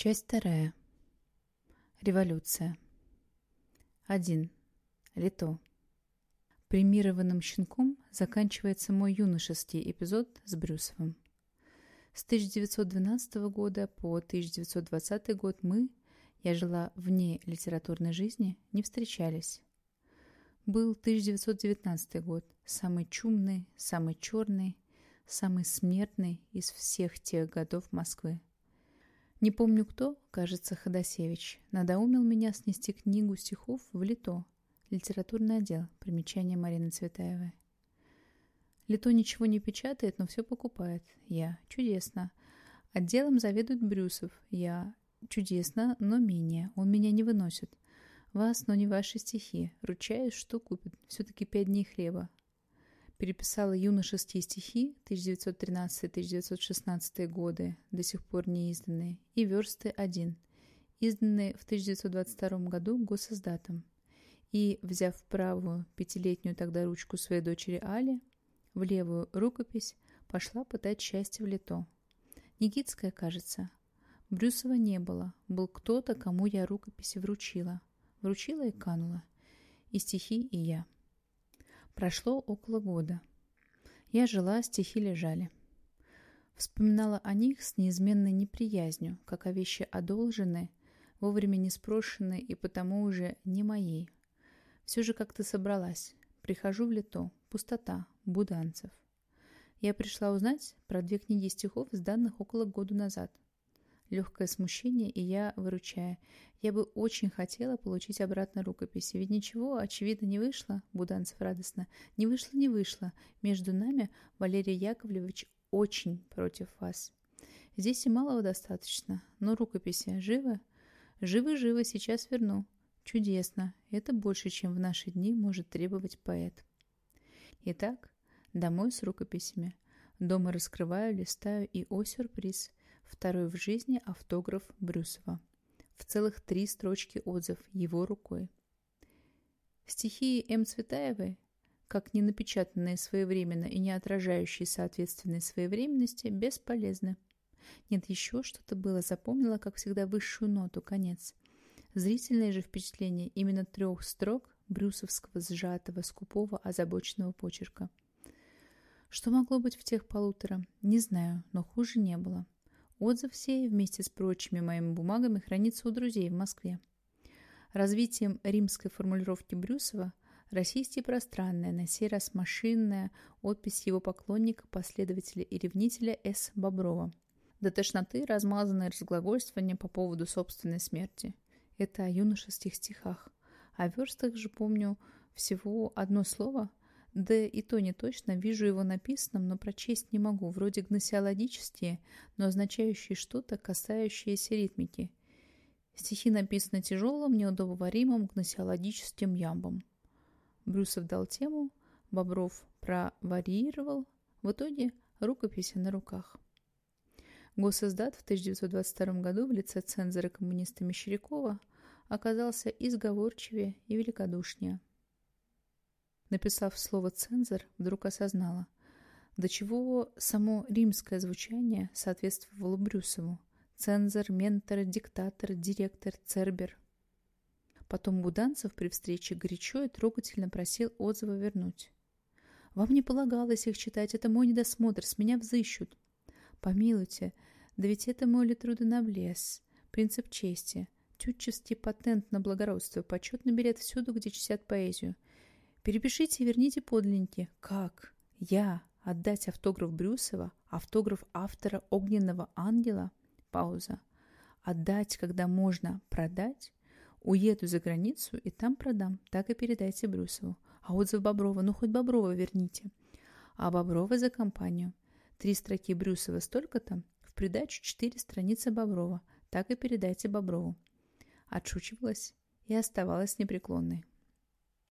Часть вторая. Революция. 1. Лито. Премированным щенком заканчивается мой юношеский эпизод с Брюсовым. С 1912 года по 1920 год мы, я жила вне литературной жизни, не встречались. Был 1919 год, самый чумный, самый черный, самый смертный из всех тех годов Москвы. Не помню кто, кажется, Ходосевич, надоумил меня снести книгу стихов в Лито, литературный отдел, примечание Марины Цветаевой. Лито ничего не печатает, но все покупает. Я. Чудесно. Отделом заведует Брюсов. Я. Чудесно, но менее. Он меня не выносит. Вас, но не ваши стихи. Ручаюсь, что купит. Все-таки пять дней хлеба. Переписала юношеские стихи 1913-1916 годы, до сих пор не изданные, и версты один, изданные в 1922 году госиздатом. И, взяв правую пятилетнюю тогда ручку своей дочери Али, в левую рукопись, пошла пытать счастье в лето. Никитская, кажется. Брюсова не было. Был кто-то, кому я рукописи вручила. Вручила и канула. И стихи, и я. Прошло около года. Я жила, стихи лежали. Вспоминала о них с неизменной неприязнью, как о вещи одолженной, вовремя не спрошенной и потому уже не моей. Все же как-то собралась. Прихожу в лето. Пустота. Буданцев. Я пришла узнать про две книги стихов, сданных около года назад легкое смущение, и я выручая. Я бы очень хотела получить обратно рукописи, ведь ничего, очевидно, не вышло, Буданцев радостно. Не вышло, не вышло. Между нами Валерий Яковлевич очень против вас. Здесь и малого достаточно, но рукописи живы? Живы-живы, сейчас верну. Чудесно, это больше, чем в наши дни может требовать поэт. Итак, домой с рукописями. Дома раскрываю, листаю, и, о сюрприз, Второй в жизни автограф Брюсова. В целых три строчки отзыв его рукой. Стихи М. Цветаевой, как не напечатанные своевременно и не отражающие соответственной своевременности, бесполезны. Нет, еще что-то было, запомнила, как всегда, высшую ноту, конец. Зрительное же впечатление именно трех строк брюсовского сжатого, скупого, озабоченного почерка. Что могло быть в тех полутора, не знаю, но хуже не было. Отзыв сей вместе с прочими моими бумагами хранится у друзей в Москве. Развитием римской формулировки Брюсова российский пространная, на сей раз машинная, отпись его поклонника, последователя и ревнителя С. Боброва. До тошноты размазанное разглагольствование по поводу собственной смерти. Это о юношеских стихах. О верстах же помню всего одно слово да и то не точно, вижу его написанным, но прочесть не могу, вроде гносеологические, но означающие что-то, касающееся ритмики. Стихи написаны тяжелым, неудобоваримым гносеологическим ямбом. Брюсов дал тему, Бобров проварьировал, в итоге рукописи на руках. Госиздат в 1922 году в лице цензора коммуниста Мещерякова оказался изговорчивее и великодушнее – Написав слово «цензор», вдруг осознала, до чего само римское звучание соответствовало Брюсову. Цензор, ментор, диктатор, директор, цербер. Потом Буданцев при встрече горячо и трогательно просил отзывы вернуть. «Вам не полагалось их читать, это мой недосмотр, с меня взыщут». «Помилуйте, да ведь это мой литрудоноблес, принцип чести, тютческий патент на благородство, почетный билет всюду, где чтят поэзию». Перепишите и верните подлинники. Как? Я отдать автограф Брюсова, автограф автора «Огненного ангела»? Пауза. Отдать, когда можно продать? Уеду за границу и там продам. Так и передайте Брюсову. А отзыв Боброва? Ну, хоть Боброва верните. А Боброва за компанию. Три строки Брюсова столько-то. В придачу четыре страницы Боброва. Так и передайте Боброву. Отшучивалась и оставалась непреклонной.